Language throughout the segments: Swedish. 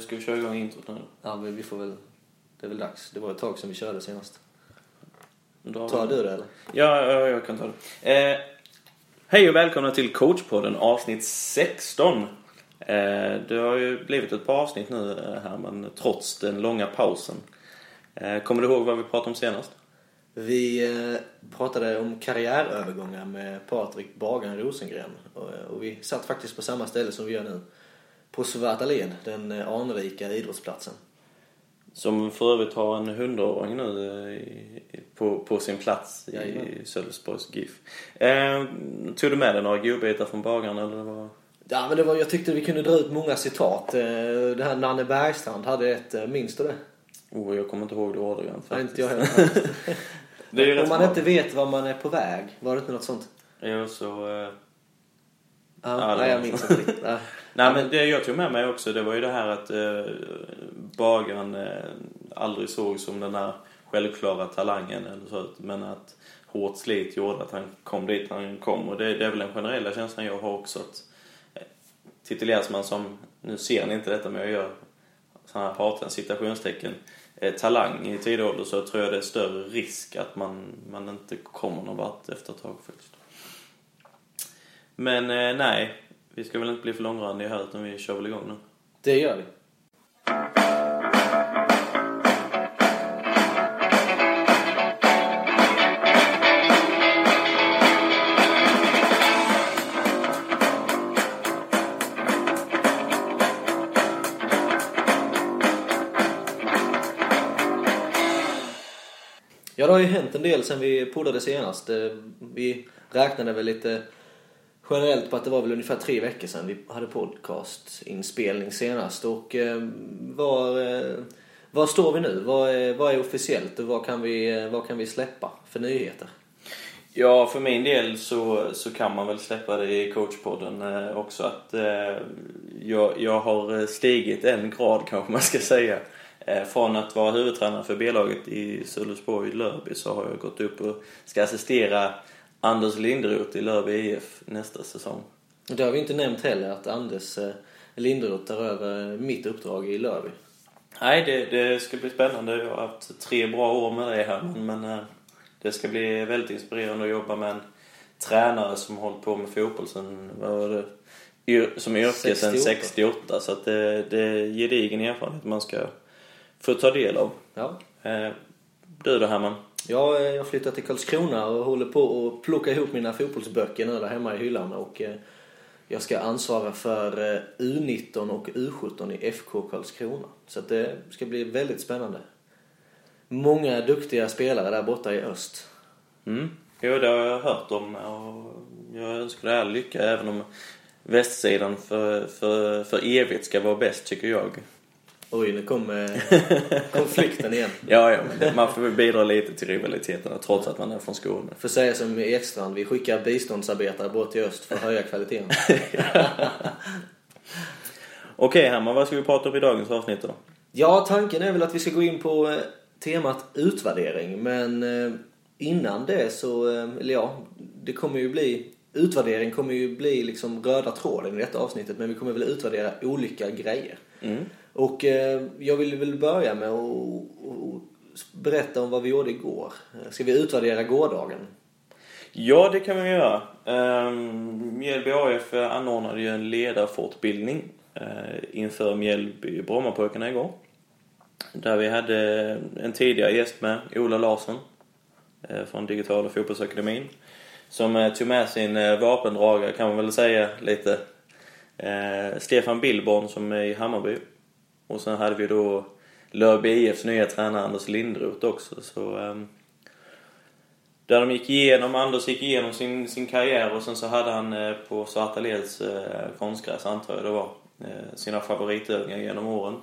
Ska vi köra igång introt nu? Ja, men vi får väl... Det är väl dags. Det var ett tag sedan vi körde senast. Tar du det eller? Ja, ja, jag kan ta det. Eh, hej och välkomna till coachpodden avsnitt 16. Eh, det har ju blivit ett par avsnitt nu eh, här, men trots den långa pausen. Eh, kommer du ihåg vad vi pratade om senast? Vi eh, pratade om karriärövergångar med Patrik Bagan Rosengren. Och, eh, och vi satt faktiskt på samma ställe som vi gör nu. På Svarta Led, den eh, anrika idrottsplatsen. Som för övrigt har en hundraåring nu eh, på, på sin plats i Jajamän. Sölvesborgs GIF. Eh, tog du med dig några godbitar från bagaren eller vad? Ja, men det var, jag tyckte vi kunde dra ut många citat. Eh, Det här Nanne Bergstrand hade ett, minns du det? Oh, jag kommer inte ihåg det ordagrant faktiskt. inte jag heller. Om man smart. inte vet var man är på väg, var det inte något sånt? Jo, så... Eh, Ja, nej, jag minns inte riktigt. Nej. Nej men det jag tog med mig också det var ju det här att eh, bagaren eh, aldrig såg som den här självklara talangen eller så men att hårt slit gjorde att han kom dit han kom och det, det är väl den generella känslan jag har också att eh, tituleras man som, nu ser ni inte detta men jag gör sådana här haten citationstecken eh, talang i tidig ålder så tror jag det är större risk att man, man inte kommer någon vart efter ett tag faktiskt. Men eh, nej, vi ska väl inte bli för långrandiga här utan vi kör väl igång nu. Det gör vi. Ja, det har ju hänt en del sen vi poddade senast. Eh, vi räknade väl lite generellt på att det var väl ungefär tre veckor sedan vi hade podcastinspelning senast. Och eh, var, eh, var står vi nu? Vad är, vad är officiellt och vad kan, vi, eh, vad kan vi släppa för nyheter? Ja, för min del så, så kan man väl släppa det i coachpodden eh, också att eh, jag, jag har stigit en grad kanske man ska säga. Eh, från att vara huvudtränare för B-laget i Sölvesborg Lörby så har jag gått upp och ska assistera Anders Lindroth i Lörby IF nästa säsong. Det har vi inte nämnt heller att Anders eh, Linderoth tar över mitt uppdrag i Lörby. Nej, det, det ska bli spännande. Jag har haft tre bra år med dig här. Men, men eh, det ska bli väldigt inspirerande att jobba med en tränare som hållit på med fotboll sen, vad var det, Yr- som yrke sen 68. 68. Så att det, det är gedigen erfarenhet man ska få ta del av. Ja. Eh, Du då Herman? Eh, jag, jag flyttat till Karlskrona och håller på att plocka ihop mina fotbollsböcker nu där hemma i hyllan. Och eh, jag ska ansvara för eh, U19 och U17 i FK Karlskrona. Så att det ska bli väldigt spännande. Många duktiga spelare där borta i öst. Mm. Jo, det har jag hört om och jag önskar dig all lycka även om västsidan för, för, för evigt ska vara bäst tycker jag. Oj, nu kom eh, konflikten igen. Ja, ja, men man får väl bidra lite till rivaliteterna trots att man är från Skåne. För säga som i Ekstrand, vi skickar biståndsarbetare bort till öst för att höja kvaliteten. Okej Herman, vad ska vi prata om i dagens avsnitt då? Ja, tanken är väl att vi ska gå in på eh, temat utvärdering. Men eh, innan det så, eller ja, det kommer ju bli, utvärdering kommer ju bli liksom röda tråden i detta avsnittet. Men vi kommer väl utvärdera olika grejer. Mm. Och eh, jag vill väl börja med att berätta om vad vi gjorde igår. Ska vi utvärdera gårdagen? Ja, det kan vi göra. Ehm, Mjällby AF anordnade ju en ledarfortbildning eh, inför Mjällby Brommapojkarna igår. Där vi hade en tidigare gäst med, Ola Larsson eh, från Digitala Fotbollsakademin. Som eh, tog med sin eh, vapendragare kan man väl säga lite. Eh, Stefan Billborn som är i Hammarby. Och sen hade vi då Lörby IFs nya tränare Anders Lindroth också. Så, ehm, där de gick igenom, Anders gick igenom sin, sin karriär och sen så hade han eh, på Svarta Leds eh, konstgräs, antar jag det var, eh, sina favoritövningar genom åren.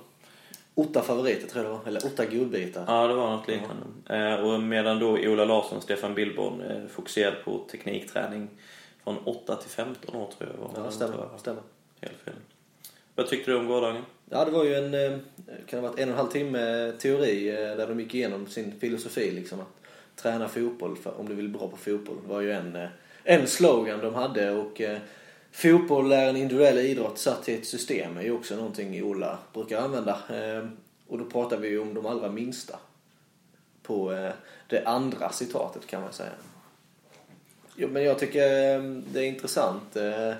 Åtta favoriter tror jag det var, eller åtta godbitar. Ja, det var något liknande. Eh, och medan då Ola Larsson och Stefan Billborn eh, fokuserade på teknikträning från 8 till 15 år tror jag var. Ja, det. stämmer. Helt fel. Vad tyckte du om gårdagen? Ja, det var ju en, eh, kan det ha varit en och en halv timme eh, teori eh, där de gick igenom sin filosofi liksom. Att träna fotboll för, om du vill bli bra på fotboll Det var ju en, en slogan de hade och eh, fotboll är en individuell idrott satt i ett system är ju också någonting Ola brukar använda. Eh, och då pratar vi ju om de allra minsta. På eh, det andra citatet kan man säga. Jo, men jag tycker eh, det är intressant. Eh,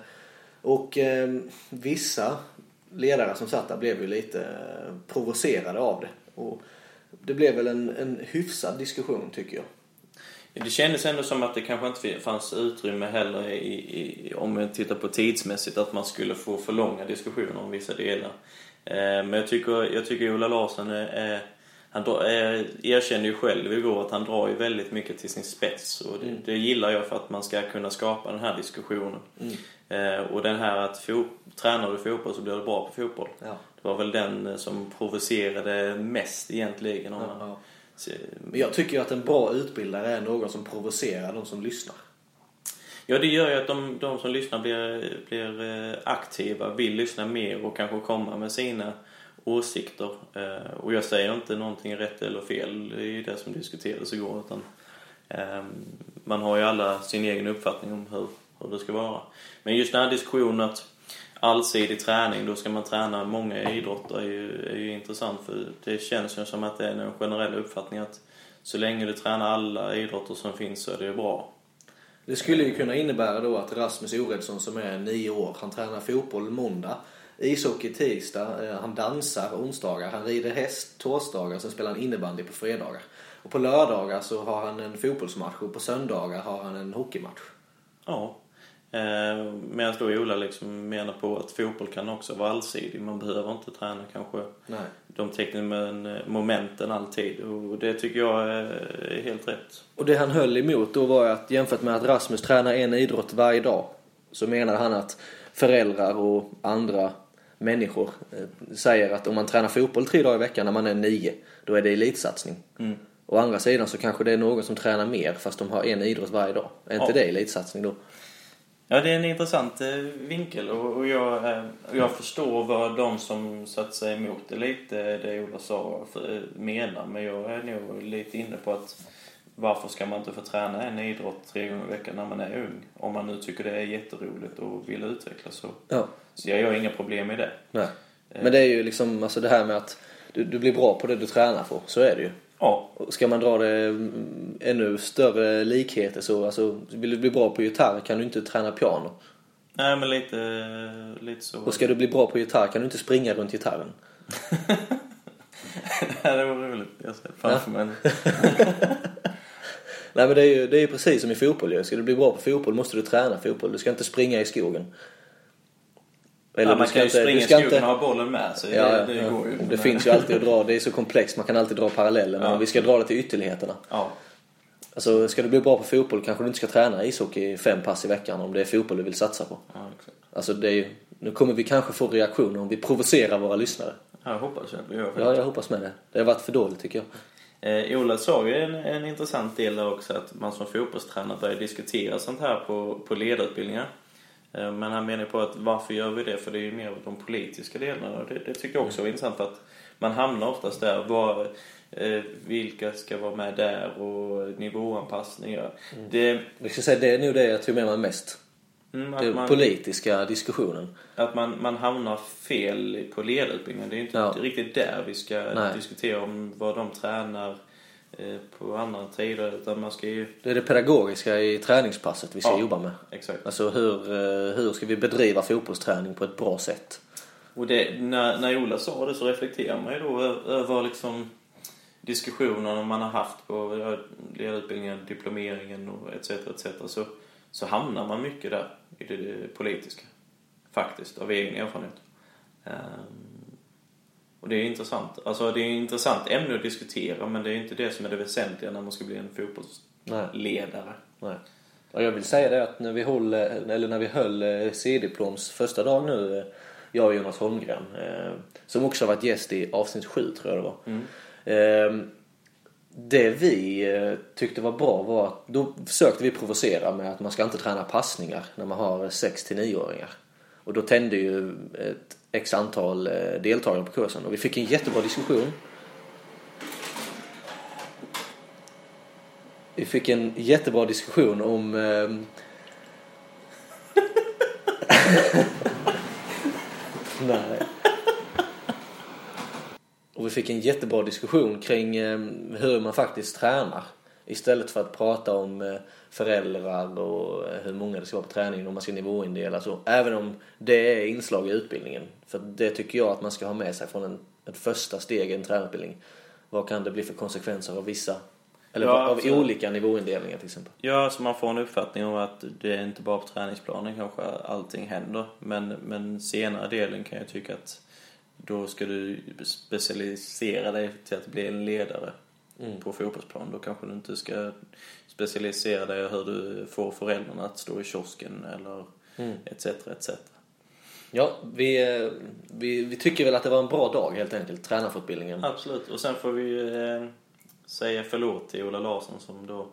och eh, vissa ledare som satt där blev ju lite eh, provocerade av det. Och det blev väl en, en hyfsad diskussion tycker jag. Det kändes ändå som att det kanske inte fanns utrymme heller i, i, om man tittar på tidsmässigt att man skulle få för långa diskussioner om vissa delar. Eh, men jag tycker, jag tycker Ola Larsson är, han drar, är, erkände ju själv igår att han drar ju väldigt mycket till sin spets och det, mm. det gillar jag för att man ska kunna skapa den här diskussionen. Mm. Eh, och den här att fo, tränar du fotboll så blir du bra på fotboll. Ja. Det var väl den som provocerade mest egentligen. Ja, ja. Men jag tycker ju att en bra utbildare är någon som provocerar de som lyssnar. Ja, det gör ju att de, de som lyssnar blir, blir eh, aktiva, vill lyssna mer och kanske komma med sina åsikter. Eh, och jag säger inte någonting rätt eller fel, i det som diskuterades igår. Utan, ehm, man har ju alla sin egen uppfattning om hur, hur det ska vara. Men just den här diskussionen att allsidig träning, då ska man träna många idrotter är ju, är ju intressant för det känns ju som att det är en generell uppfattning att så länge du tränar alla idrotter som finns så är det ju bra. Det skulle ju kunna innebära då att Rasmus Oredsson som är nio år, han tränar fotboll måndag, ishockey tisdag, eh, han dansar onsdagar, han rider häst torsdagar, sen spelar han innebandy på fredagar. Och på lördagar så har han en fotbollsmatch och på söndagar har han en hockeymatch. Ja, Eh, Medan då Ola liksom menar på att fotboll kan också vara allsidig. Man behöver inte träna kanske Nej. de tekniska momenten alltid. Och det tycker jag är helt rätt. Och det han höll emot då var att jämfört med att Rasmus tränar en idrott varje dag så menade han att föräldrar och andra människor eh, säger att om man tränar fotboll tre dagar i veckan när man är nio, då är det elitsatsning. Mm. Å andra sidan så kanske det är någon som tränar mer fast de har en idrott varje dag. Är inte ja. det elitsatsning då? Ja, det är en intressant eh, vinkel och, jag, eh, jag förstår vad de som satt sig emot det lite, det Ola sa, menar. Men jag är nog lite inne på att varför ska man inte få träna en idrott tre gånger i veckan när man är ung? Om man nu tycker det är jätteroligt och vill utvecklas så. Ja. Så jag har inga problem med det. Nej. Men det är ju liksom, alltså det här med att du, du blir bra på det du tränar för. Så är det ju. Ja. Ska man dra det ännu större likheter så, alltså, vill du bli bra på gitarr kan du inte träna piano. Nej, men lite, lite så. Och ska du bli bra på gitarr kan du inte springa runt gitarren. det var roligt. Jag ser framför mig Nej men det är ju det är precis som i fotboll ju. Ska du bli bra på fotboll måste du träna fotboll. Du ska inte springa i skogen. Eller ja, man kan ju inte, springa i skogen inte... och ha bollen med sig. Ja, det, det ja. går ju. Det finns ju alltid att dra. Det är så komplext. Man kan alltid dra paralleller. Men ja. om vi ska dra det till ytterligheterna. Ja. Alltså, ska du bli bra på fotboll kanske du inte ska träna ishockey fem pass i veckan om det är fotboll du vill satsa på. Ja, exakt. Alltså, det är ju, nu kommer vi kanske få reaktioner om vi provocerar våra lyssnare. Jag hoppas vi gör Ja, jag hoppas med det. Det har varit för dåligt tycker jag. Eh, Ola sa ju en, en intressant del där också att man som fotbollstränare börjar diskutera sånt här på, på ledarutbildningar. Eh, men han menar på att varför gör vi det? För det är ju mer de politiska delarna. Och det, det tycker jag också är intressant att man hamnar oftast där. Var, eh, vilka ska vara med där och nivåanpassningar. Mm. Det, jag ska säga, det är nog det jag tog med mig mest. Mm, den man, politiska diskussionen. Att man, man hamnar fel på ledarutbildningen. Det är inte ja. riktigt där vi ska Nej. diskutera om vad de tränar på andra tider. Utan man ska ju... Det är det pedagogiska i träningspasset vi ska ja, jobba med. Exakt. Alltså hur, eh, hur ska vi bedriva fotbollsträning på ett bra sätt? Och det, när, när Ola sa det så reflekterar man ju då över liksom diskussionerna man har haft på ledarutbildningen, diplomeringen och etc. etc. Så, så hamnar man mycket där i det politiska. Faktiskt, av egen erfarenhet. Um, och det är intressant. Alltså det är ett intressant ämne att diskutera men det är inte det som är det väsentliga när man ska bli en fotbollsledare. Nej. Och jag vill säga det att när vi, höll, eller när vi höll eh, C-diploms första dag nu, eh, jag och Jonas Holmgren, eh, som också har varit gäst i avsnitt 7 tror jag det var. Mm. Ehm, det vi tyckte var bra var att då försökte vi provocera med att man ska inte träna passningar när man har 6 till 9-åringar. Och då tände ju ett x antal eh, deltagare på kursen och vi fick en jättebra diskussion. Vi fick en jättebra diskussion om... Eh... Nej. Och vi fick en jättebra diskussion kring eh, hur man faktiskt tränar. Istället för att prata om eh, föräldrar och eh, hur många det ska vara på träningen och man ska nivåindela så. Även om det är inslag i utbildningen. För det tycker jag att man ska ha med sig från en, ett första steg i en tränarutbildning. Vad kan det bli för konsekvenser av vissa eller Ja, av absolut. olika nivåindelningar till exempel. Ja, så man får en uppfattning om att det är inte bara på träningsplanen kanske allting händer. Men, men senare delen kan jag tycka att då ska du specialisera dig till att bli en ledare på fotbollsplan. Då kanske du inte ska specialisera dig hur du får föräldrarna att stå i kiosken eller etc. etc. Ja, vi, eh, vi, vi tycker väl att det var en bra dag helt enkelt, tränarfortbildningen. Absolut. Och sen får vi ju eh, säga förlåt till Ola Larsson som då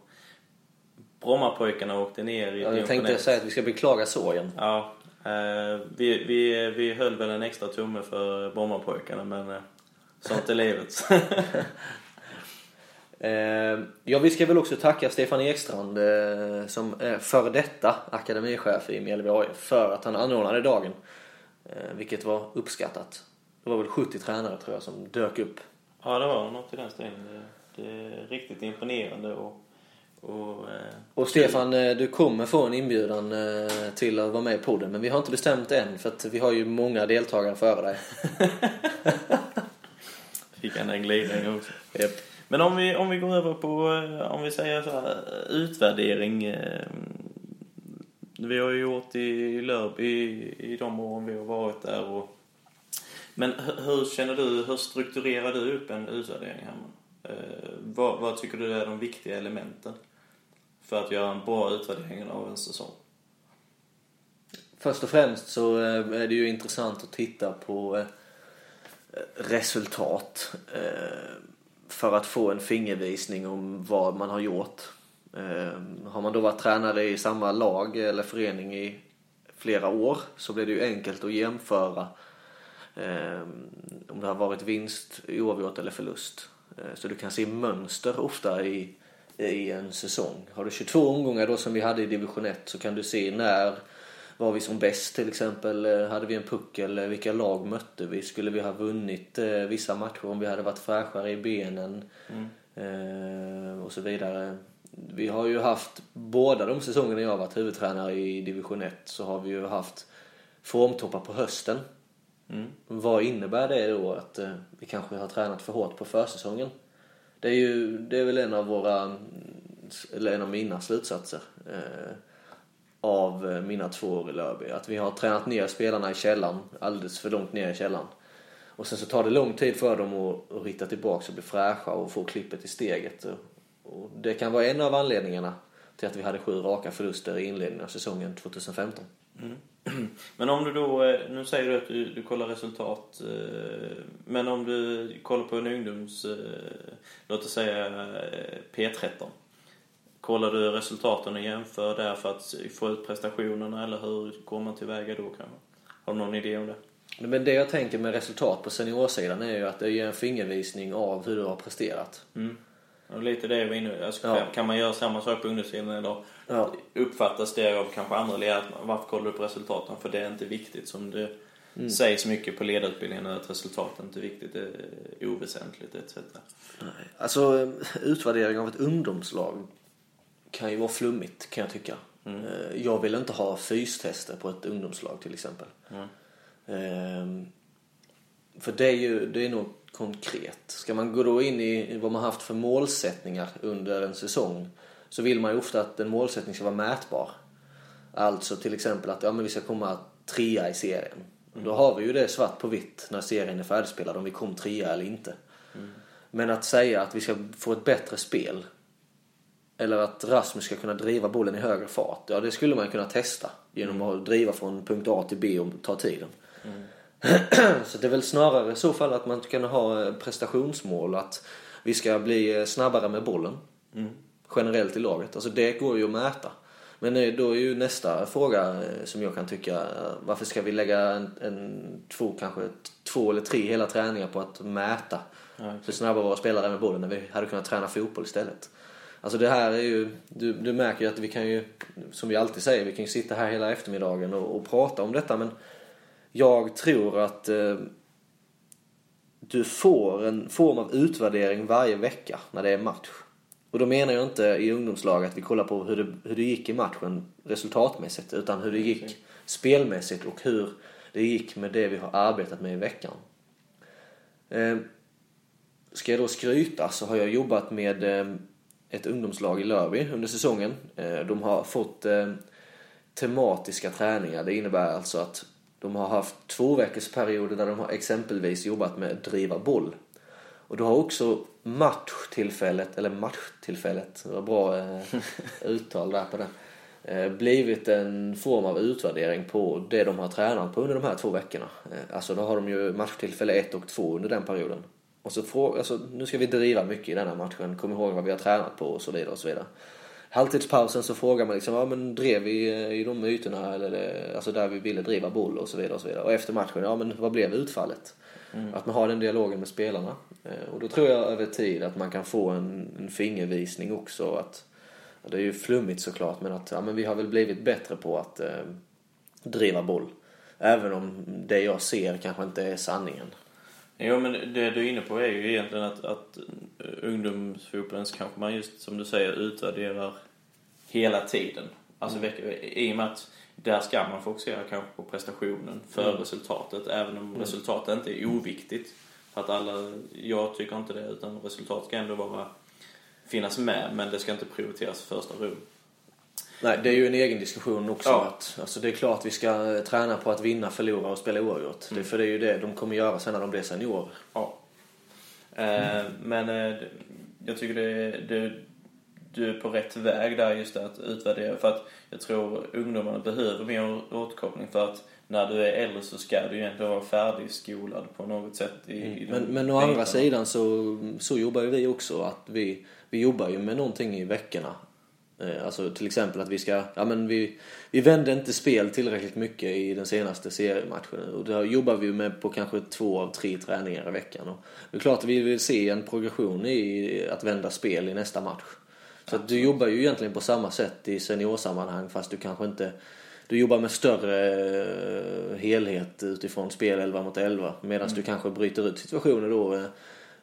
Brommapojkarna åkte ner i Ja, jag tänkte säga att vi ska beklaga sorgen. Ja, eh, vi, vi, vi höll väl en extra tumme för Brommapojkarna men eh, sånt är livet. Eh, ja, vi ska väl också tacka Stefan Ekstrand eh, som är före detta akademichef i Mjällby AIF för att han anordnade dagen. Eh, vilket var uppskattat. Det var väl 70 tränare tror jag som dök upp. ja, det var något i den stilen. Det, är riktigt imponerande och, och Och Stefan, du kommer få en inbjudan till att vara med i podden men vi har inte bestämt än för att vi har ju många deltagare före dig. fick han en glidning också. Japp. Men om vi, om vi går över på, eh, om vi säger så här, utvärdering. Eh, vi har ju gjort i Lörby i, i de åren vi har varit där. Och, men hur, känner du, hur strukturerar du upp en utvärdering hemma? Eh, vad, vad tycker du är de viktiga elementen för att göra en bra utvärdering av en säsong? Först och främst så är det ju intressant att titta på resultat för att få en fingervisning om vad man har gjort. Ehm, har man då varit tränare i samma lag eller förening i flera år så blir det ju enkelt att jämföra ehm, om det har varit vinst, oavgjort eller förlust. Ehm, så du kan se mönster ofta i, i en säsong. Har du 22 omgångar då som vi hade i division 1 så kan du se när var vi som bäst till exempel? Eh, Hade vi en puckel? Eh, Vilka lag mötte vi? Skulle vi ha vunnit eh, vissa matcher om vi hade varit fräschare i benen? Eh, och så vidare. Vi har ju haft, båda de säsongerna jag har varit huvudtränare i division 1 så har vi ju haft formtoppar på hösten. Vad innebär det då att vi kanske har tränat för hårt på försäsongen? Det är ju, det är väl en av våra, eller en av mina slutsatser av eh, mina två år i Lörby. Att vi har tränat ner spelarna i källan, alldeles för långt ner i källan. Och sen så tar det lång tid för dem att, att hitta tillbaka och bli fräscha och få klippet i steget. Och, det kan vara en av anledningarna till att vi hade sju raka förluster i inledningen av säsongen 2015. Mm. Men om du då, eh, nu säger du att du, du kollar resultat, eh, men om du kollar på en ungdoms, låt oss säga P13. Kollar du resultaten och jämför där för att få ut prestationerna eller hur går man tillväga då kanske? Har du någon idé om det? Men det jag tänker med resultat på seniorsidan är ju att det ger en fingervisning av hur du har presterat. Mm. Och lite det jag var inne alltså, Ja. Kan man göra samma sak på ungdomssidan eller Ja. uppfattas det av kanske andra ledare att varför kollar du på resultaten? För det är inte viktigt som det sägs mycket på ledarutbildningen att resultaten inte är viktigt, det är oväsentligt etc. Alltså utvärdering av ett ungdomslag kan ju vara flummigt kan jag tycka. Eh, Jag vill inte ha fystester på ett ungdomslag till exempel. Ehm, För det är ju det är något konkret. Ska man gå då in i vad man haft för målsättningar under en säsong så vill man ju ofta att en målsättning ska vara mätbar. Alltså till exempel att ja, men vi ska komma trea i serien. Då har vi ju det svart på vitt när serien är färdigspelad om vi kom trea eller inte. Men att säga att vi ska få ett bättre spel eller att Rasmus ska kunna driva bollen i högre fart. Ja, det skulle man kunna testa genom att driva från punkt A till B och ta tiden. Så det är väl snarare i så fall att man kan ha eh, prestationsmål. Att vi ska bli eh, snabbare med bollen. Generellt i laget. Alltså det går ju att mäta. Men eh, då är ju nästa fråga som jag kan tycka. Varför ska vi lägga en, en två, kanske två eller tre hela träningar på att mäta hur snabba våra spelare är med bollen när vi hade kunnat träna fotboll istället. Alltså det här är ju, du, du märker ju att vi kan ju, som vi alltid säger, vi kan ju sitta här hela eftermiddagen och, och prata om detta men jag tror att eh, du får en form av utvärdering varje vecka när det är match. Och då menar jag inte i ungdomslag att vi kollar på hur det, hur det gick i matchen resultatmässigt utan hur det gick spelmässigt och hur det gick med det vi har arbetat med i veckan. Eh, ska jag då skryta så har jag jobbat med eh, ett ungdomslag i Lörby under säsongen. Eh, de har fått eh, tematiska träningar. Det innebär alltså att de har haft två veckors perioder där de har exempelvis jobbat med att driva boll. Och då har också matchtillfället, eller matchtillfället, det var bra eh, uttal där på det, blivit en form av utvärdering på det de har tränat på under de här två veckorna. Alltså då har de ju matchtillfälle 1 och 2 under den perioden. Och så fråga, alltså, nu ska vi driva mycket i den här matchen, kom ihåg vad vi har tränat på och så vidare och så vidare. Halvtidspausen så frågar man liksom, ja men drev vi i de ytorna eller det, alltså där vi ville driva boll och så vidare och så vidare. Och efter matchen, ja men vad blev utfallet? Mm. Att man har den dialogen med spelarna. Eh, och då tror jag över tid att man kan få en, en fingervisning också att det är ju flummigt såklart men att ja, men vi har väl blivit bättre på att eh, driva boll. Även om det jag ser kanske inte är sanningen. Jo men det du är inne på är ju egentligen att, att ungdomsfotbollen kanske man just som du säger utvärderar hela tiden. Alltså mm. i och med att där ska man fokusera kanske på prestationen för mm. resultatet även om mm. resultatet inte är oviktigt. För att alla, jag tycker inte det utan resultat ska ändå vara, finnas med men det ska inte prioriteras i första rum. Nej, det är ju en egen diskussion också. Ja. Att, alltså det är klart vi ska träna på att vinna, förlora och spela oavgjort. Mm. för det är ju det de kommer göra sen när de blir seniorer. Ja. Eh, men eh, jag tycker det, det, du är på rätt väg där just att utvärdera. För att jag tror ungdomarna behöver mer återkoppling för att när du är äldre så ska du ju ändå vara färdigskolad på något sätt. I, mm. i men, men å andra sidan så, så jobbar ju vi också. att vi, vi jobbar ju med någonting i veckorna. Eh, alltså till exempel att vi ska, ja men vi, vi vände inte spel tillräckligt mycket i den senaste seriematchen. Och det jobbar vi med på kanske två av tre träningar i veckan. Och det är klart att vi vill se en progression i att vända spel i nästa match. Så att du jobbar ju egentligen på samma sätt i seniorsammanhang fast du kanske inte du jobbar med större eh, helhet utifrån spel 11 mot 11 medan mm. du kanske bryter ut situationer då eh,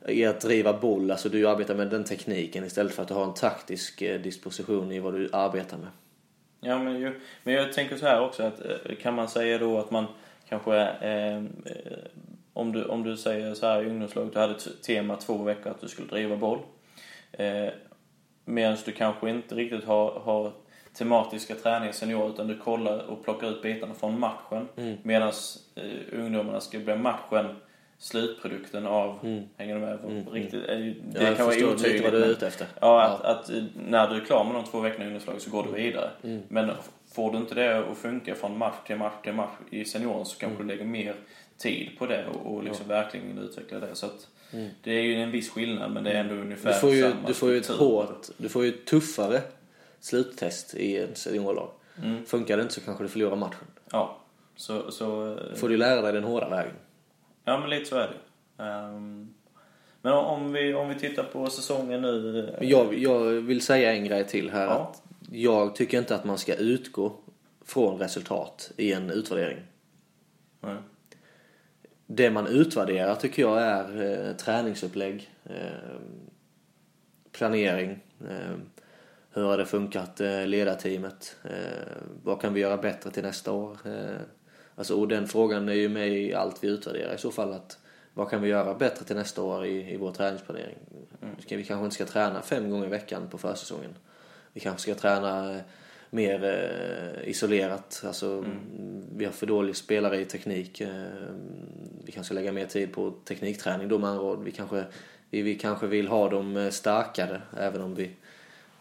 i att driva boll, alltså du arbetar med den tekniken istället för att du har en taktisk eh, disposition i vad du arbetar med. Ja, men, ju, men jag tänker så här också att kan man säga då att man kanske eh, om, du, om du säger så här i ungdomslaget, du hade ett tema två veckor att du skulle driva boll. Eh, Medan du kanske inte riktigt har, har tematiska träningar senior utan du kollar och plockar ut bitarna från matchen. Mm. Medan eh, ungdomarna ska bli matchen slutprodukten av, mm. hänger du med? Mm. Riktigt, mm. Det jag kan vara otydligt. vad du är ute efter. Ja, att, ja. att, när du är klar med de två veckorna i ungdomslaget så går du vidare. Mm. Men får du inte det att funka från match till match till match i senioren så kanske mm. du lägger mer tid på det och, och liksom ja. verkligen utveckla det. Så att, Mm. Det är ju en viss skillnad men det är ändå ungefär du får ju, samma Du får ju ett hårt, du får ju ett tuffare sluttest i en seniorlag. Mm. Funkar det inte så kanske du förlorar matchen. Ja. Så, så, eh, får du lära dig den hårda vägen. Ja men lite så är det. Um, men om vi, om vi tittar på säsongen nu. Eh, jag, jag vill säga en grej till här. Ja. Att jag tycker inte att man ska utgå från resultat i en utvärdering. Nej det man utvärderar tycker jag är eh, träningsupplägg, eh, planering, eh, hur har det funkat eh, ledarteamet, eh, vad kan vi göra bättre till nästa år? Eh, alltså, och den frågan är ju med i allt vi utvärderar i så fall. att Vad kan vi göra bättre till nästa år i, i vår träningsplanering? Mm. Vi kanske inte ska träna fem gånger i veckan på försäsongen. Vi kanske ska träna mer eh, isolerat. Alltså, mm. Vi har för dåliga spelare i teknik. Eh, vi kanske ska lägga mer tid på teknikträning då med andra ord. Vi kanske, vi, vi kanske vill ha dem eh, starkare även om vi,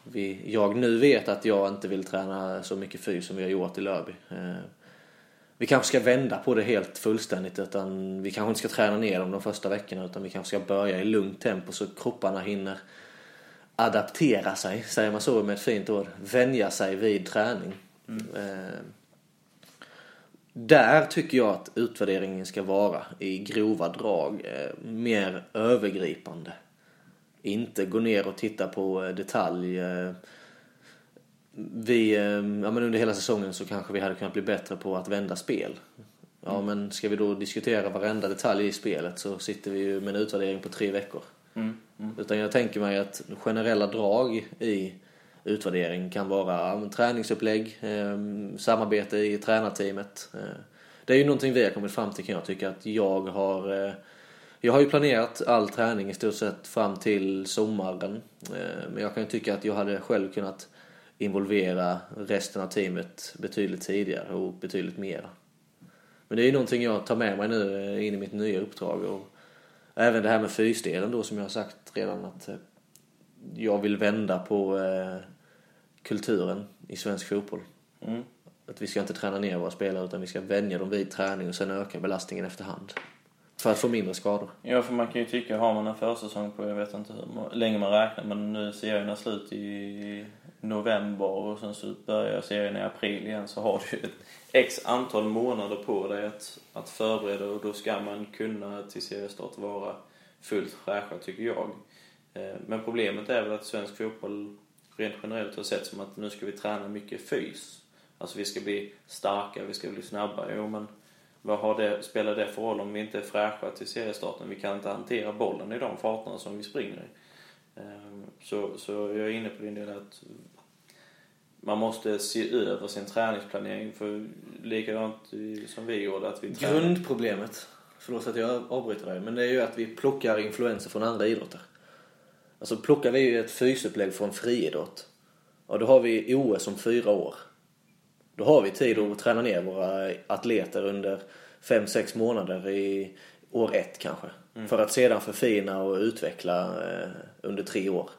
vi, jag nu vet att jag inte vill träna så mycket fys som vi har gjort i Lörby. Eh, vi kanske ska vända på det helt fullständigt utan vi kanske inte ska träna ner dem de första veckorna utan vi kanske ska börja i lugnt tempo så kropparna hinner adaptera sig, säger man så med ett fint ord, vänja sig vid träning. Mm. Eh, där tycker jag att utvärderingen ska vara i grova drag eh, mer övergripande. inte gå ner och titta på eh, detalj. Eh, vi, eh, ja, men under hela säsongen så kanske vi hade kunnat bli bättre på att vända spel. Ja, men ska vi då diskutera varenda detalj i spelet så sitter vi ju med en utvärdering på tre veckor. Mm. Mm. Utan jag tänker mig att generella drag i utvärdering kan vara ja, träningsupplägg, eh, samarbete i tränarteamet. Eh, det är ju någonting vi har kommit fram till kan jag tycka att jag har eh, jag har ju planerat all träning i stort sett fram till sommaren. Eh, men jag kan ju tycka att jag hade själv kunnat involvera resten av teamet betydligt tidigare och betydligt mer. Men det är ju någonting jag tar med mig nu eh, in i mitt nya uppdrag. Och även det här med fysdelen då som jag har sagt redan att eh, jag vill vända på eh, kulturen i svensk fotboll. Mm. Att vi ska inte träna ner våra spelare utan vi ska vänja dem vid träning och sen öka belastningen efterhand. För att få mindre skador. Ja, för man kan ju tycka, har man en försäsong på, jag vet inte hur länge man räknar, men nu är serierna slut i november och sen så börjar serien i april igen så har du ju ett x antal månader på dig att, att förbereda och då ska man kunna till seriestart vara fullt fräscha tycker jag. Eh, men problemet är väl att svensk fotboll rent generellt har sett som att nu ska vi träna mycket fys. Alltså vi ska bli starka, vi ska bli snabba. Jo men vad har det, spelar det för roll om vi inte är fräscha till seriestarten? Vi kan inte hantera bollen i de farterna som vi springer i. Eh, så, så jag är inne på din del att man måste se över sin träningsplanering för likadant som vi gjorde att vi tränar. Grundproblemet, förlåt att jag avbryter dig, men det är ju att vi plockar influenser från andra idrotter. Alltså plockar vi ju ett fysupplägg från friidrott, och då har vi OS om fyra år. Då har vi tid att träna ner våra atleter under fem sex månader i år ett kanske. För att sedan förfina och utveckla eh, under tre år.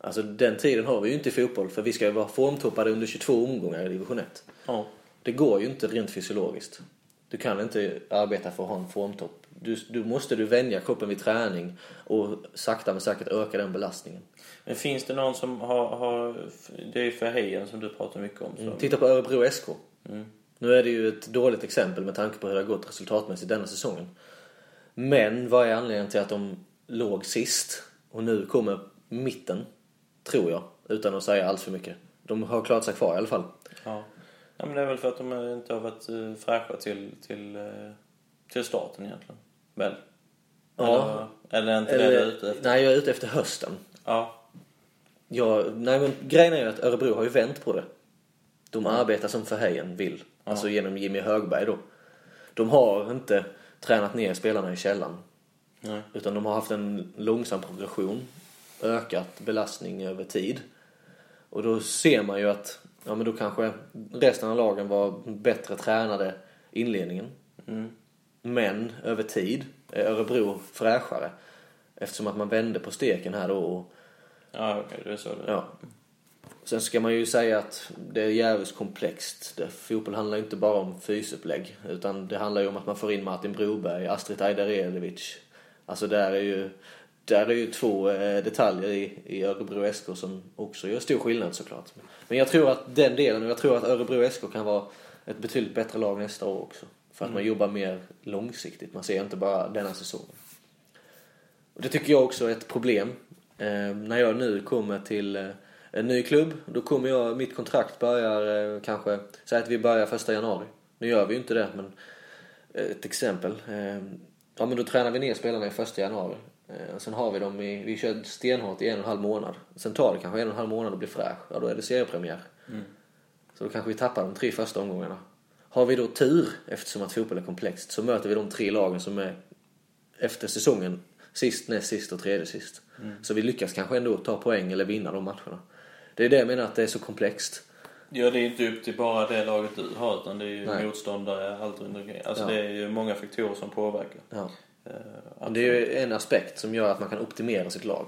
Alltså den tiden har vi ju inte i fotboll för vi ska ju vara formtoppade under 22 omgångar i division 1. Ja. Det går ju inte rent fysiologiskt. Du kan inte arbeta för att ha en formtopp. Du, du måste du vänja kroppen vid träning och sakta men säkert öka den belastningen. Men finns det någon som har, har det är ju Verheyen som du pratar mycket om. Så. Titta på Örebro SK. Mm. Nu är det ju ett dåligt exempel med tanke på hur det har gått resultatmässigt denna säsongen. Men vad är anledningen till att de låg sist och nu kommer mitten, tror jag, utan att säga allt för mycket. De har klarat sig kvar i alla fall. Ja. ja, men det är väl för att de inte har varit eh, fräscha till, till, eh, till starten egentligen. Väl? Ja. Eller, eller inte det du är ute efter? Nej, jag är ute efter hösten. Ja. Ja, nej men grejen är ju att Örebro har ju vänt på det. De arbetar som Verheyen vill. Alltså genom Jimmy Högberg då. De har inte tränat ner spelarna i källan. Nej. Utan de har haft en långsam progression. Ökat belastning över tid. Och då ser man ju att ja, men då kanske resten av lagen var bättre tränade i inledningen. Mm. Men över tid är Örebro fräschare. Eftersom att man vände på steken här då och Ja, okej, det är så det är. Ja. Sen ska man ju säga att det är jävligt komplext. Det, fotboll handlar ju inte bara om fysupplägg. Utan det handlar ju om att man får in Martin Broberg, Astrid Ajdarevic. Alltså där är ju, där är ju två eh, detaljer i, i Örebro SK som också gör stor skillnad såklart. Men jag tror att den delen, och jag tror att Örebro SK kan vara ett betydligt bättre lag nästa år också. För att man jobbar mer långsiktigt. Man ser inte bara denna säsongen. Och det tycker jag också är ett problem. Eh, när jag nu kommer till eh, en ny klubb, då kommer jag, mitt kontrakt börjar eh, kanske, säg att vi börjar första januari. Nu gör vi ju inte det, men ett exempel. Ja men då tränar vi ner spelarna i första januari. Eh, och sen har vi dem i, vi kör stenhårt i en och en halv månad. Sen tar det kanske en och en halv månad att bli fräsch. Ja då är det seriepremiär. Så då kanske vi tappar de tre första omgångarna. Har vi då tur, eftersom att fotboll är komplext, så möter vi de tre lagen som är efter säsongen sist, näst sist och tredje sist. Så vi lyckas kanske ändå ta poäng eller vinna de matcherna. Det är det jag menar att det är så komplext. Ja, det är inte upp till bara det laget du har utan det är ju Nej. motståndare, allt runt omkring. Alltså Ja. det är ju många faktorer som påverkar. Ja. Eh, det är ju en aspekt som gör att man kan optimera sitt lag.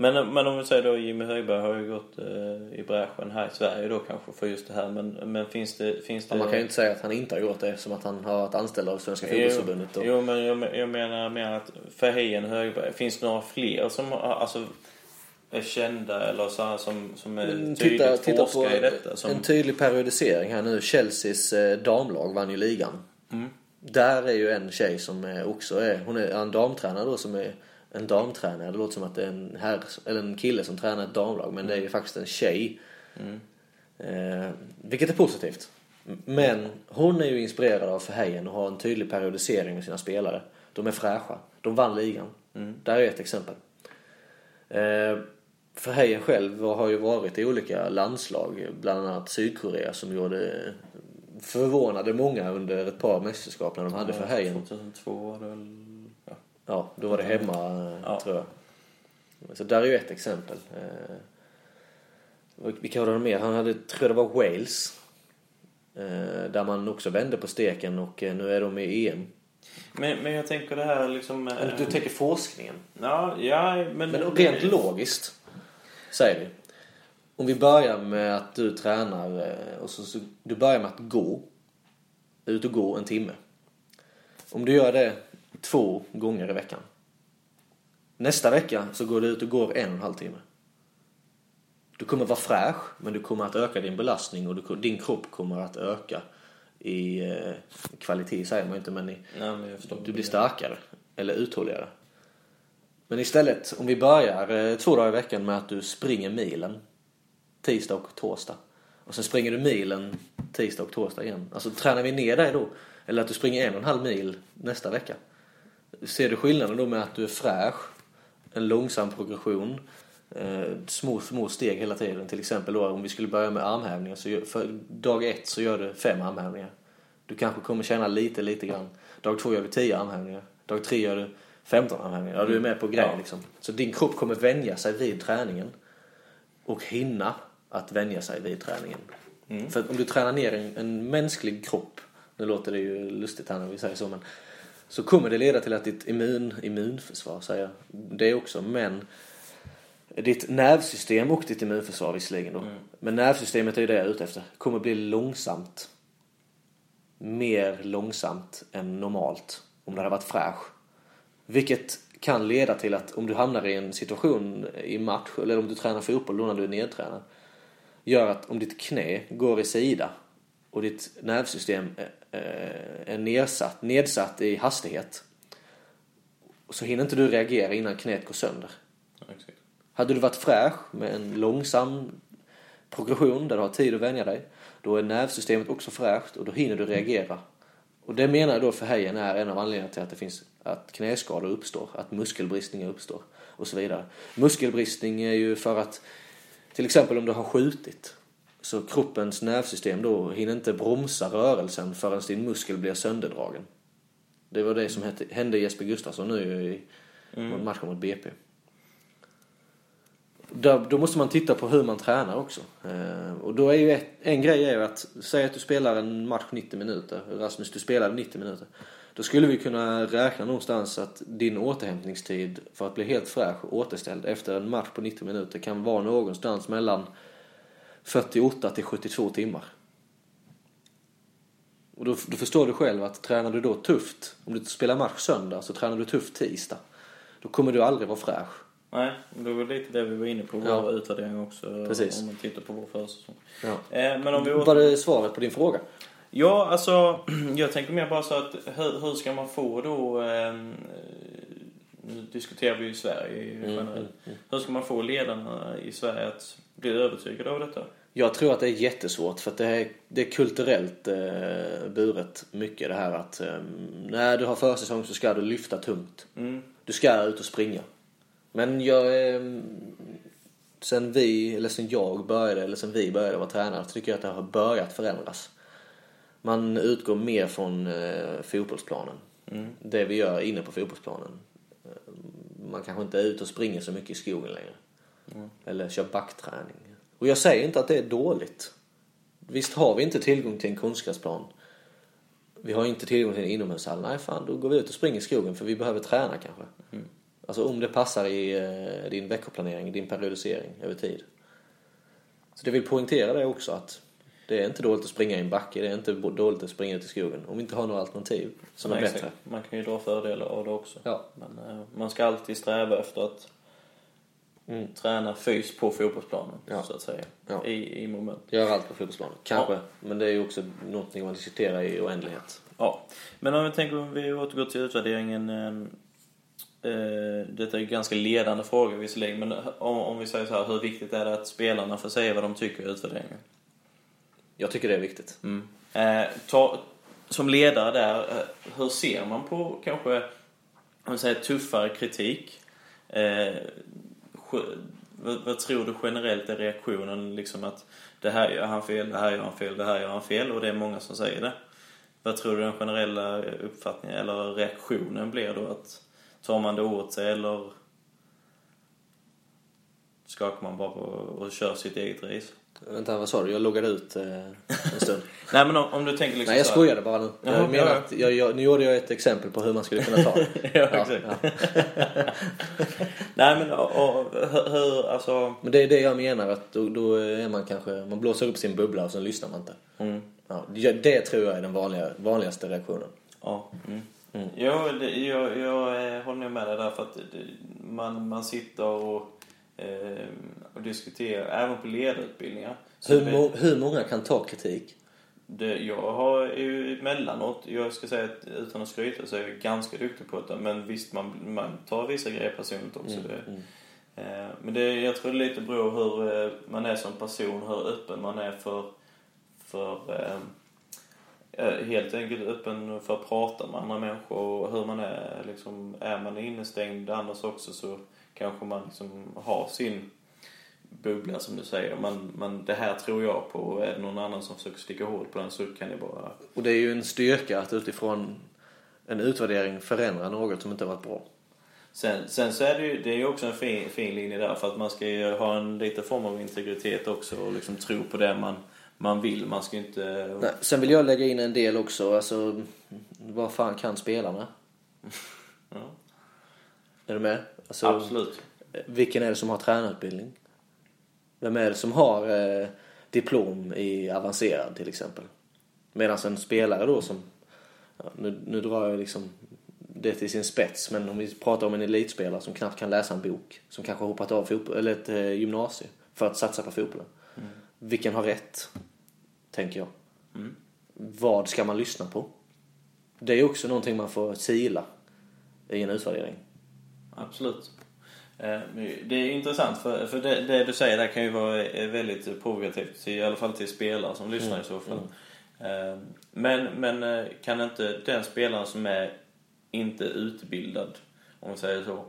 Men, men om vi säger då Jimmy Höjberg har ju gått eh, i bräschen här i Sverige då kanske för just det här. Men, men finns det... Finns det Ja, man kan ju inte säga att han inte har gjort det som att han har varit anställd av Svenska Jo, fotbollsförbundet. Och... jo men jag, jag menar mer att Verheyen Höjberg, finns det några fler som alltså, är kända eller så här, som, som är Men tydligt Titta, titta på i detta? Som, en tydlig periodisering här nu. Chelseas eh, damlag vann ju ligan. Mm. Där är ju en tjej som också är, hon är en damtränare då som är en damtränare. Det låter som att det är en, herr, eller en kille som tränar ett damlag men det är ju faktiskt en tjej. Eh, vilket är positivt. Men hon är ju inspirerad av Verheyen och har en tydlig periodisering med sina spelare. De är fräscha. De vann ligan. Där är ett exempel. Eh, Verheyen själv har ju varit i olika landslag, bland annat Sydkorea som gjorde förvånade många under ett par mästerskap när de hade Verheyen. 2002 var det väl... Ja. Ja, då var det hemma Ja. tror jag. Så där är ju ett exempel. Eh, vilka var det mer? Han hade, tror jag det var Wales. Eh, där man också vände på steken och eh, nu är de i EM. Men, men jag tänker det här liksom... du tänker forskningen. Ja, ja men... Men rent logiskt, säger vi. Om vi börjar med att du tränar eh, och så, så du börjar med att gå. Ut och gå en timme. Om du gör det två gånger i veckan. Nästa vecka så går du ut och går en och en halv timme. Du kommer vara fräsch, men du kommer att öka din belastning och du, din kropp kommer att öka i eh, kvalitet, säger man inte, men i, Nej, men du blir starkare eller uthålligare. Men istället, om vi börjar eh, två dagar i veckan med att du springer milen tisdag och torsdag. Och sen springer du milen tisdag och torsdag igen. Alltså tränar vi ner dig då? Eller att du springer en och en halv mil nästa vecka. Ser du skillnaden då med att du är fräsch, en långsam progression, eh, små, små steg hela tiden. Till exempel då om vi skulle börja med armhävningar så för dag ett så gör du fem armhävningar. Du kanske kommer känna lite, lite grann. Dag två gör du tio armhävningar. Dag tre gör du 15 armhävningar. Ja, du är med på grejen Ja. liksom. Så din kropp kommer vänja sig vid träningen och hinna att vänja sig vid träningen. För att om du tränar ner en, en mänsklig kropp, nu låter det ju lustigt här när vi säger så, men så kommer det leda till att ditt immun, immunförsvar, säger jag, det också, men ditt nervsystem och ditt immunförsvar visserligen då, men nervsystemet är ju det jag är ute efter, kommer bli långsamt, mer långsamt än normalt om det hade varit fräsch. Vilket kan leda till att om du hamnar i en situation i match eller om du tränar fotboll då när du är nedtränad gör att om ditt knä går i sida och ditt nervsystem är- är nedsatt, nedsatt i hastighet så hinner inte du reagera innan knät går sönder. Exakt. Hade du varit fräsch med en långsam progression där du har tid att vänja dig, då är nervsystemet också fräscht och då hinner du reagera. Och det menar jag då för Hejen är en av anledningarna till att det finns att knäskador uppstår, att muskelbristningar uppstår och så vidare. Muskelbristning är ju för att till exempel om du har skjutit så kroppens nervsystem då hinner inte bromsa rörelsen förrän din muskel blir sönderdragen. Det var det som hände Jesper Gustafsson nu i matchen mot BP. Då, då måste man titta på hur man tränar också. Eh, och då är ju ett, en grej är ju att, säg att du spelar en match 90 minuter. Rasmus, du spelade 90 minuter. Då skulle vi kunna räkna någonstans att din återhämtningstid för att bli helt fräsch och återställd efter en match på 90 minuter kan vara någonstans mellan 48 till 72 timmar. Och då, då förstår du själv att tränar du då tufft, om du spelar match söndag så tränar du tufft tisdag. Då kommer du aldrig vara fräsch. Nej, det var lite det vi var inne på, Ja. vår utvärdering också. Precis. Om man tittar på vår försäsong. Ja. Eh, men om vi Var det svaret på din fråga? Ja, alltså jag tänker mer bara så att hur, hur ska man få då... Eh, nu diskuterar vi ju Sverige Mm, generellt. Hur ska man få ledarna i Sverige att bli övertygade av detta? Jag tror att det är jättesvårt för att det är, det är kulturellt eh, buret mycket det här att eh, när du har försäsong så ska du lyfta tungt. Mm. Du ska ut och springa. Men jag, eh, sen vi, eller sen jag började, eller sen vi började vara tränare, så tycker jag att det har börjat förändras. Man utgår mer från eh, fotbollsplanen. Det vi gör inne på fotbollsplanen. Eh, Man kanske inte är ute och springer så mycket i skogen längre. Eller kör backträning. Och jag säger inte att det är dåligt. Visst har vi inte tillgång till en konstgräsplan. Vi har inte tillgång till en inomhushall. Nej fan, då går vi ut och springer i skogen för vi behöver träna kanske. Alltså om det passar i eh, din veckoplanering, din periodisering över tid. Så det vill poängtera det också att det är inte dåligt att springa i en backe, det är inte dåligt att springa ut i skogen. Om vi inte har några alternativ som är Nej, bättre. exakt. Man kan ju dra fördelar av det också. Ja. Men eh, man ska alltid sträva efter att träna fys på fotbollsplanen, Ja. så att säga. Ja. I, I moment. Gör allt på fotbollsplanen. Kanske. Men det är ju också någonting man diskuterar i oändlighet. Ja. Men om vi tänker om vi återgår till utvärderingen. eh, eh, detta är en ganska ledande fråga visserligen, men om, om vi säger så här, hur viktigt är det att spelarna får säga vad de tycker i utvärderingen? Jag tycker det är viktigt. Mm. Eh, ta, som ledare där, eh, hur ser man på kanske, om man säger tuffare kritik? Eh, vad, vad, tror du generellt är reaktionen liksom att det här gör han fel, det här gör han fel, det här gör han fel och det är många som säger det. Vad tror du den generella uppfattningen eller reaktionen blir då? att Tar man det åt sig eller skakar man bara och, och kör sitt eget race? Vänta, vad sa du? Jag loggade ut eh, en stund. Nej, men om, om, du tänker liksom Nej, jag skojade bara nu. Jag Jaha, menar att jag, jag, nu gjorde jag ett exempel på hur man skulle kunna ta det. ja, exakt. Ja. Nej, men och, och, hur, alltså... Men det är det jag menar, att då, då, är man kanske, man blåser upp sin bubbla och sen lyssnar man inte. Mm. Ja, det tror jag är den vanliga, vanligaste reaktionen. Ja. Mm. Mm. Jo, det, jag, jag eh, håller med dig där för att man, man sitter och och diskutera, även på ledarutbildningar. Hur, må, hur många kan ta kritik? Det, jag har ju emellanåt, jag ska säga att utan att skryta så är jag ganska duktig på det. Men visst, man, man tar vissa grejer personligt också. Mm, det, mm. Eh, men det, jag tror det lite beror hur eh, man är som person, hur öppen man är för, för eh, eh, helt enkelt öppen för att prata med andra människor och hur man är. Liksom, är man innestängd annars också så kanske man liksom har sin bubbla som du säger. Man, man, det här tror jag på och är det någon annan som försöker sticka hål på den så kan det bara... Och det är ju en styrka att utifrån en utvärdering förändra något som inte varit bra. Sen, sen så är det ju det är också en fin, fin linje där för att man ska ju ha en liten form av integritet också och liksom tro på det man, man vill. Man ska inte... Nej, sen vill jag lägga in en del också. Alltså, vad fan kan spelarna? ja. Är du med? Alltså, Absolut. Vilken är det som har tränarutbildning? Vem är det som har eh, diplom i avancerad till exempel? Medan en spelare då som, ja, nu, nu drar jag liksom det till sin spets, men om vi pratar om en elitspelare som knappt kan läsa en bok, som kanske har hoppat av fotboll, eller ett eh, gymnasie för att satsa på fotbollen. Mm. Vilken har rätt? Tänker jag. Mm. Vad ska man lyssna på? Det är också någonting man får sila i en utvärdering. Absolut. Eh, det är intressant för, för det, det, du säger där kan ju vara eh, väldigt provokativt, i alla fall till spelare som lyssnar mm. i så fall. Mm. Eh, men, men kan inte den spelaren som är inte utbildad, om vi säger så,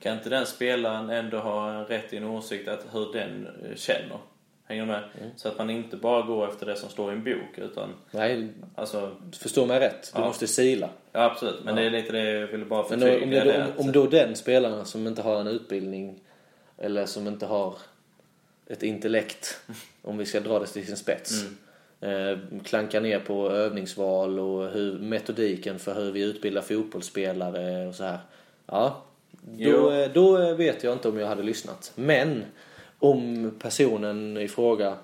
kan inte den spelaren ändå ha rätt i en åsikt att hur den känner? Hänger med? Mm. Så att man inte bara går efter det som står i en bok utan... Nej, alltså... Förstå mig rätt. Du ja. måste sila. Ja, absolut. Men ja. det är lite det jag ville bara förtydliga. Men om, om, om då den spelaren som inte har en utbildning eller som inte har ett intellekt, om vi ska dra det till sin spets. Mm. Eh, klankar ner på övningsval och hur, metodiken för hur vi utbildar fotbollsspelare och så här. Ja, då, eh, då vet jag inte om jag hade lyssnat. Men om personen i fråga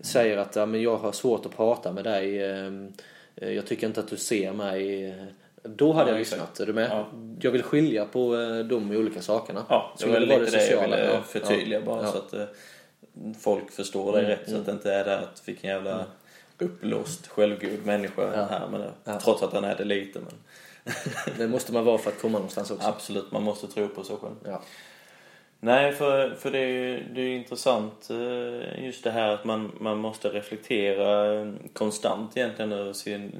säger att ja, men jag har svårt att prata med dig, ehm, eh, jag tycker inte att du ser mig. Då hade ja, jag lyssnat, är du med? Ja. Jag vill skilja på eh, de olika sakerna. Ja, det var lite det, det jag ville förtydliga bara så att eh, folk förstår dig mm, rätt. Så att det inte är det att vilken jävla mm. uppblåst självgod människa här. Men, Trots att han är det lite. Men... det måste man vara för att komma någonstans också. Absolut, man måste tro på sig själv. Nej, för, för det, är, det är intressant eh, just det här att man, man måste reflektera konstant egentligen över sin,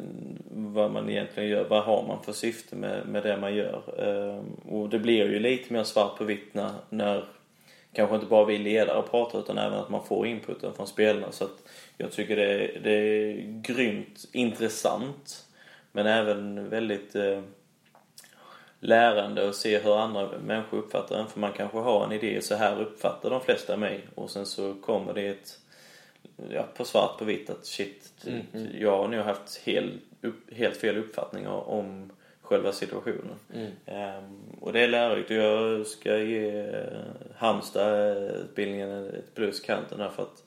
vad man egentligen gör. Vad har man för syfte med, med det man gör? Eh, och det blir ju lite mer svart på vitt när, när kanske inte bara vi ledare pratar utan även att man får inputen från spelarna. Så att jag tycker det är, det är grymt intressant men även väldigt eh, lärande och se hur andra människor uppfattar en. För man kanske har en idé, så här uppfattar de flesta mig. Och sen så kommer det ett, ja, på svart på vitt att shit, mm, jag har nog haft helt, upp, helt fel uppfattning om själva situationen. Mm. Um, och det är lärorikt och jag ska ge Halmstad-utbildningen ett plus kanten här för att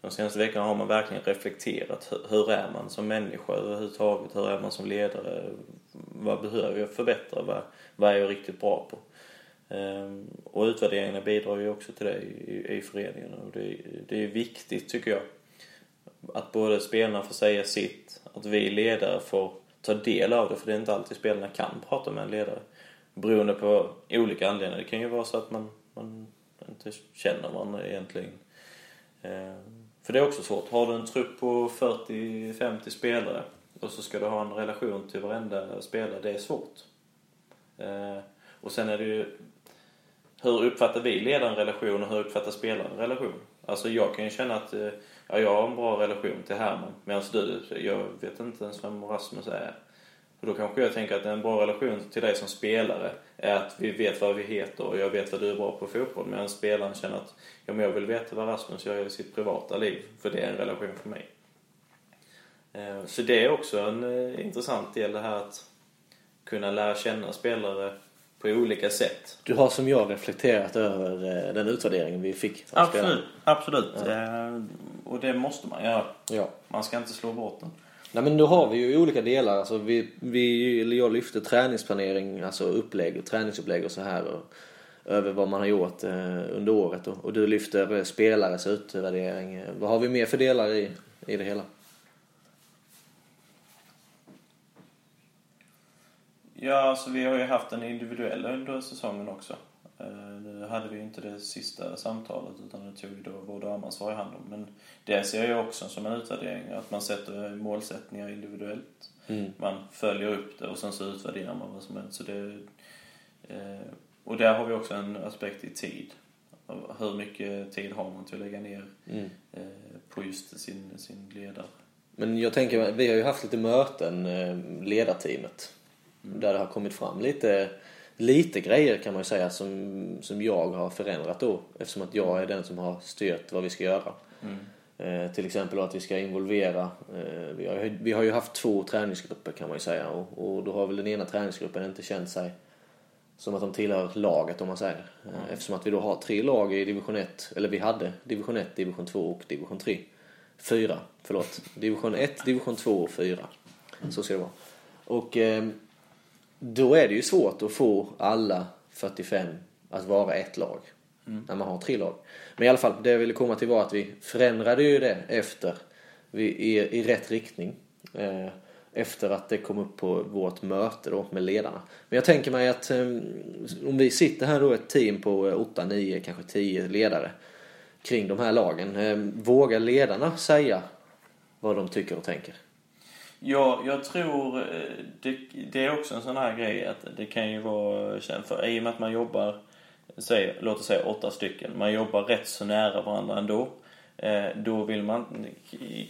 de senaste veckorna har man verkligen reflekterat. Hur är man som människa överhuvudtaget? Hur är man som ledare? Vad behöver jag förbättra? Vad, vad är jag riktigt bra på? Ehm, och utvärderingarna bidrar ju också till det i, i föreningen och det, det är viktigt tycker jag. Att både spelarna får säga sitt, att vi ledare får ta del av det för det är inte alltid spelarna kan prata med en ledare. beroende på olika anledningar. Det kan ju vara så att man, man inte känner varandra egentligen. Ehm, för det är också svårt. Har du en trupp på 40-50 spelare och så ska du ha en relation till varenda spelare, det är svårt. Eh, och sen är det ju, hur uppfattar vi ledaren relation och hur uppfattar spelaren relation? Alltså jag kan ju känna att eh, ja, jag har en bra relation till Herman, medan du, jag vet inte ens vem Rasmus är. Och då kanske jag tänker att en bra relation till dig som spelare är att vi vet vad vi heter och jag vet vad du är bra på fotboll. Medan spelaren känner att ja, men jag vill veta vad Rasmus gör i sitt privata liv, för det är en relation för mig. Eh, så det är också en eh, intressant del det här att kunna lära känna spelare på olika sätt. Du har som jag reflekterat över eh, den utvärderingen vi fick. Absolut, absolut. Ja. Och det måste man göra. Ja. Man ska inte slå bort den. Nej men då har vi ju olika delar. Alltså vi, vi, eller jag lyfte träningsplanering, alltså upplägg och träningsupplägg och så här. Och, över vad man har gjort under året. Och, och du lyfter spelares utvärdering. Vad har vi mer för delar i, i det hela? Ja, alltså vi har ju haft en individuell under säsongen också. Nu hade vi ju inte det sista samtalet utan det tog då vår damansvarig hand om. Men det ser jag också som en utvärdering, att man sätter målsättningar individuellt. Mm. Man följer upp det och sen så utvärderar man vad som hänt. Så det, eh, och där har vi också en aspekt i tid. Hur mycket tid har man till att lägga ner mm. Eh, på just sin, sin ledare. Men jag tänker, vi har ju haft lite möten, eh, ledarteamet. Där det har kommit fram lite lite grejer kan man ju säga som, som jag har förändrat då eftersom att jag är den som har styrt vad vi ska göra. Mm. Eh, till exempel att vi ska involvera, eh, vi, har, vi har ju haft två träningsgrupper kan man ju säga och, och då har väl den ena träningsgruppen inte känt sig som att de tillhör laget om man säger. Mm. Eftersom att vi då har tre lag i division 1, eller vi hade division 1, division 2 och division 3. Fyra, förlåt. Division 1, division 2 och 4. Så ska det vara. Och eh, då är det ju svårt att få alla 45 att vara ett lag. Mm. När man har tre lag. Men i alla fall, det jag ville komma till var att vi förändrade ju det efter, vi, i, i rätt riktning. Eh, efter att det kom upp på vårt möte då med ledarna. Men jag tänker mig att eh, om vi sitter här då ett team på 8, 9, kanske 10 ledare kring de här lagen. Eh, vågar ledarna säga vad de tycker och tänker? Ja, jag tror eh, det, det, är också en sån här grej att det kan ju vara känt för i och med att man jobbar, säg, låt oss säga åtta stycken, man jobbar rätt så nära varandra ändå. Eh, då vill man,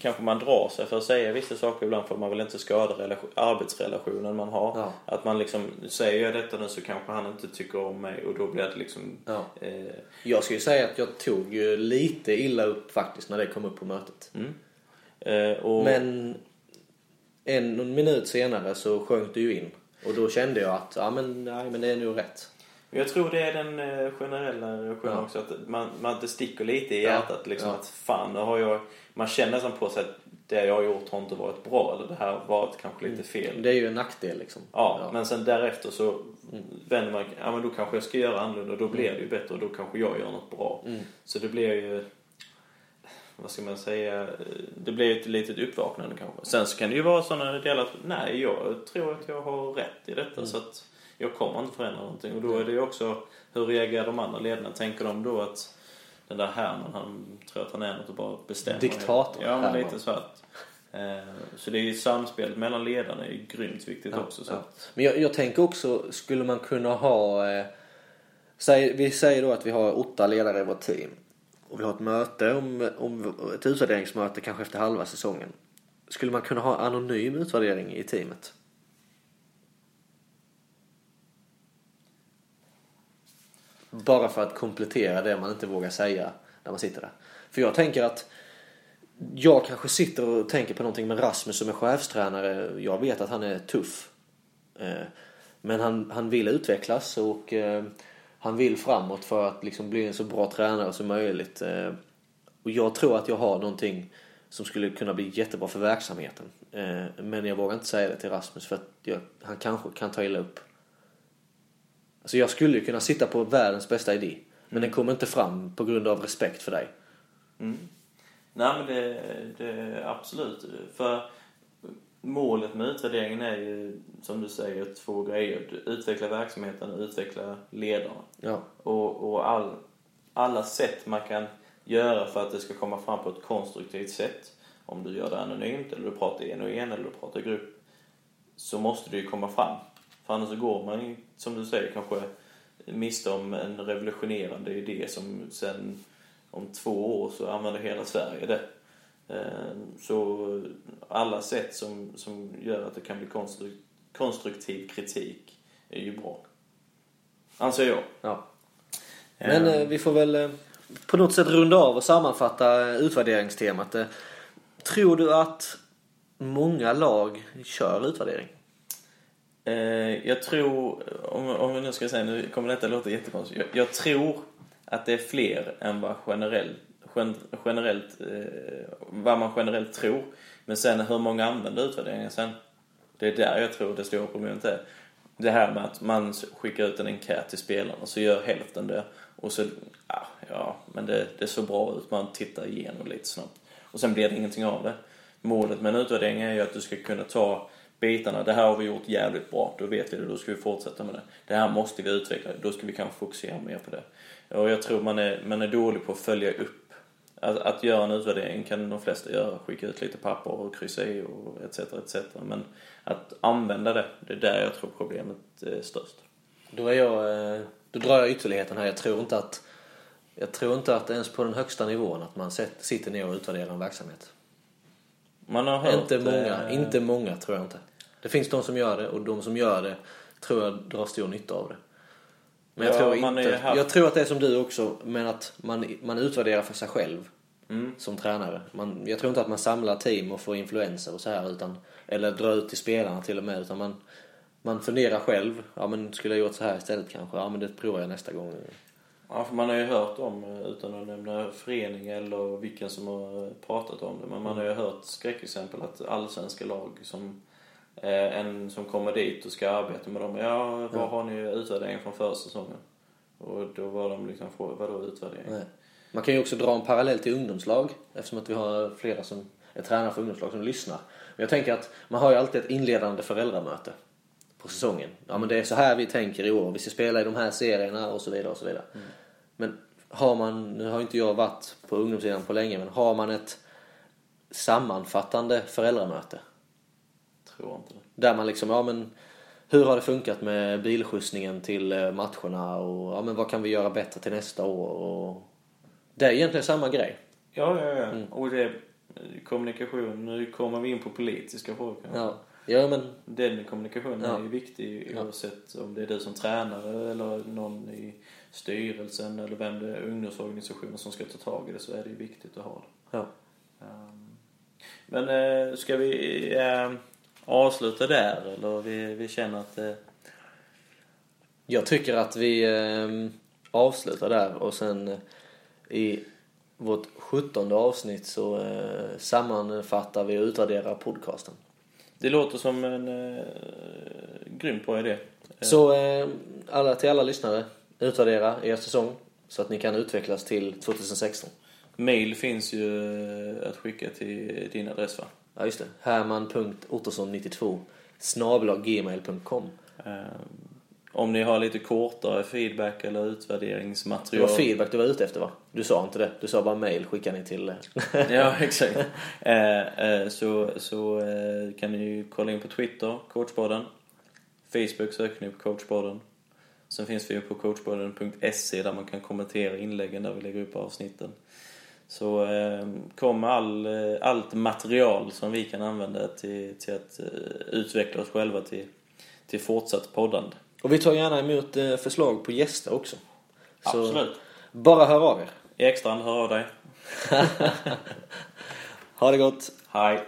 kanske man drar sig för att säga vissa saker ibland för man vill inte skada relation, arbetsrelationen man har. Ja. Att man liksom, säger jag detta nu så kanske han inte tycker om mig och då blir det liksom... Ja. Eh... Jag ska ju säga att jag tog ju lite illa upp faktiskt när det kom upp på mötet. Mm. Eh, och... Men en minut senare så sjönk det ju in. Och då kände jag att, ja men, nej, men det är nog rätt. Jag tror det är den eh, generella reaktionen ja. också. Att man, man, det sticker lite i hjärtat. Liksom, ja. Att fan, har jag... Man känner nästan på sig att det jag har gjort har inte varit bra. Eller det här har varit kanske lite mm. fel. Det är ju en nackdel liksom. Ja, ja. men sen därefter så mm. vänder man, ja men då kanske jag ska göra annorlunda. Och då blir mm. det ju bättre och då kanske jag gör något bra. Mm. Så det blir ju vad ska man säga, det blir ett litet uppvaknande kanske. Sen så kan det ju vara sådana delar att nej, jag tror att jag har rätt i detta mm. så att jag kommer inte förändra någonting. Och då är det ju också, hur reagerar de andra ledarna? Tänker de då att den där Herman, han tror att han är något och bara bestämmer? Diktator. Ja, men lite så att. Eh, så det är ju samspelet mellan ledarna är ju grymt viktigt ja, också. Så ja. Men jag, jag, tänker också, skulle man kunna ha, eh, säg, vi säger då att vi har åtta ledare i vårt team och vi har ett möte om, om ett utvärderingsmöte kanske efter halva säsongen. Skulle man kunna ha anonym utvärdering i teamet? Bara för att komplettera det man inte vågar säga när man sitter där. För jag tänker att jag kanske sitter och tänker på någonting med Rasmus som är chefstränare. Jag vet att han är tuff. Eh, men han, han vill utvecklas och eh, han vill framåt för att liksom bli en så bra tränare som möjligt. Eh, och jag tror att jag har någonting som skulle kunna bli jättebra för verksamheten. Eh, men jag vågar inte säga det till Rasmus för att jag, han kanske kan ta illa upp. Alltså jag skulle ju kunna sitta på världens bästa idé. Men mm. den kommer inte fram på grund av respekt för dig. Mm. Nej men det, det absolut. För målet med utvärderingen är ju, som du säger, två grejer. Utveckla verksamheten och utveckla ledarna. Ja. Och, och all, alla sätt man kan göra för att det ska komma fram på ett konstruktivt sätt. Om du gör det anonymt, eller du pratar en och en, eller du pratar i grupp. Så måste det ju komma fram. För annars så går man, som du säger, kanske miste om en revolutionerande idé som sen om två år så använder hela Sverige det. Eh, Så alla sätt som, som gör att det kan bli konstru- konstruktiv kritik är ju bra. Anser jag. ja. Men eh, vi får väl eh, på något sätt runda av och sammanfatta utvärderingstemat. Tror du att många lag kör utvärdering? Eh, jag tror, om, om vi nu ska säga, nu kommer detta låta jättekonstigt. Jag, jag tror att det är fler än vad generellt, gen, generellt eh, vad man generellt tror. Men sen hur många använder utvärderingen sen? Det är där jag tror det stora problemet är. Det här med att man skickar ut en enkät till spelarna så gör hälften det. Och så, ja, ja men det, det ser bra ut. Man tittar igenom lite snabbt. Och sen blir det ingenting av det. Målet med en utvärdering är ju att du ska kunna ta bitarna. Det här har vi gjort jävligt bra. Då vet vi det. Då ska vi fortsätta med det. Det här måste vi utveckla. Då ska vi kanske fokusera mer på det. Och jag tror man är, man är dålig på att följa upp. Att, att göra en utvärdering kan de flesta göra. Skicka ut lite papper och kryssa i och etc. etc. Men att använda det, det är där jag tror problemet är störst. Då, är jag, eh, då drar jag ytterligheten här. Jag tror inte att jag tror inte att ens på den högsta nivån att man sitter ner och utvärderar en verksamhet. Man har hört... Inte många, eh, inte många tror jag inte. Det finns de som gör det och de som gör det tror jag drar stor nytta av det. Men jag, Ja, tror inte, haft- jag tror att det är som du också, men att man, man utvärderar för sig själv Mm. som tränare. Man, jag tror inte att man samlar team och får influenser och så här utan, eller drar ut till spelarna till och med utan man, man funderar själv. Ja men skulle jag gjort så här istället kanske? Ja men det provar jag nästa gång. Ja, för man har ju hört om, eh, utan att nämna förening eller vilken som har pratat om det, men man har ju hört skräckexempel att allsvenska lag som en som kommer dit och ska arbeta med dem, ja, vad har ni utvärdering från förra säsongen? Och då var de liksom, vadå utvärdering? Nej. Man kan ju också dra en parallell till ungdomslag eftersom att vi har flera som är tränare för ungdomslag som lyssnar. Men jag tänker att man har ju alltid ett inledande föräldramöte på säsongen. Ja men det är så här vi tänker i år. Vi ska spela i de här serierna och så vidare och så vidare. Men har man, nu har inte jag varit på ungdomssidan på länge, men har man ett sammanfattande föräldramöte Tror inte det. där man liksom, ja men hur har det funkat med bilskjutsningen till eh, matcherna och ja men vad kan vi göra bättre till nästa år och det är egentligen samma grej. Ja, ja, ja. Mm. Och det, kommunikation, nu kommer vi in på politiska frågor. Ja, ja men Den kommunikationen Ja. är ju viktig Ja. oavsett om det är du som tränare eller någon i styrelsen eller vem det är, ungdomsorganisationen som ska ta tag i det så är det ju viktigt att ha det. ja. Um, Men eh, ska vi eh, avsluta där eller vi, vi känner att eh, Jag tycker att vi eh, avslutar där och sen eh, i vårt sjuttonde avsnitt så eh, sammanfattar vi och utvärderar podcasten. det låter som en eh, grymt bra idé. Så eh, alla, till alla lyssnare, utvärdera er säsong så att ni kan utvecklas till 2016. Mail finns ju att skicka till din adress va? Ja just det, herman.ottosson92 snabelaggmail.com Eh, om ni har lite kortare feedback eller Det utvärderingsmaterial. var feedback du var ute efter va? Du sa inte det, du sa bara mail skickar ni till... ja, exakt. Eh, eh, så så kan ni kolla in på Twitter, coachpodden. Facebook söker ni på coachpodden. Sen finns vi ju på coachpodden.se där man kan kommentera inläggen där vi lägger upp avsnitten. Så eh, kom all, eh, allt material som vi kan använda till, till att eh, utveckla oss själva till, till fortsatt poddande. Och vi tar gärna emot eh, förslag på gäster också. Så Absolut. bara hör av er. Ekstrand, hör av dig. Ha det gott! Hej.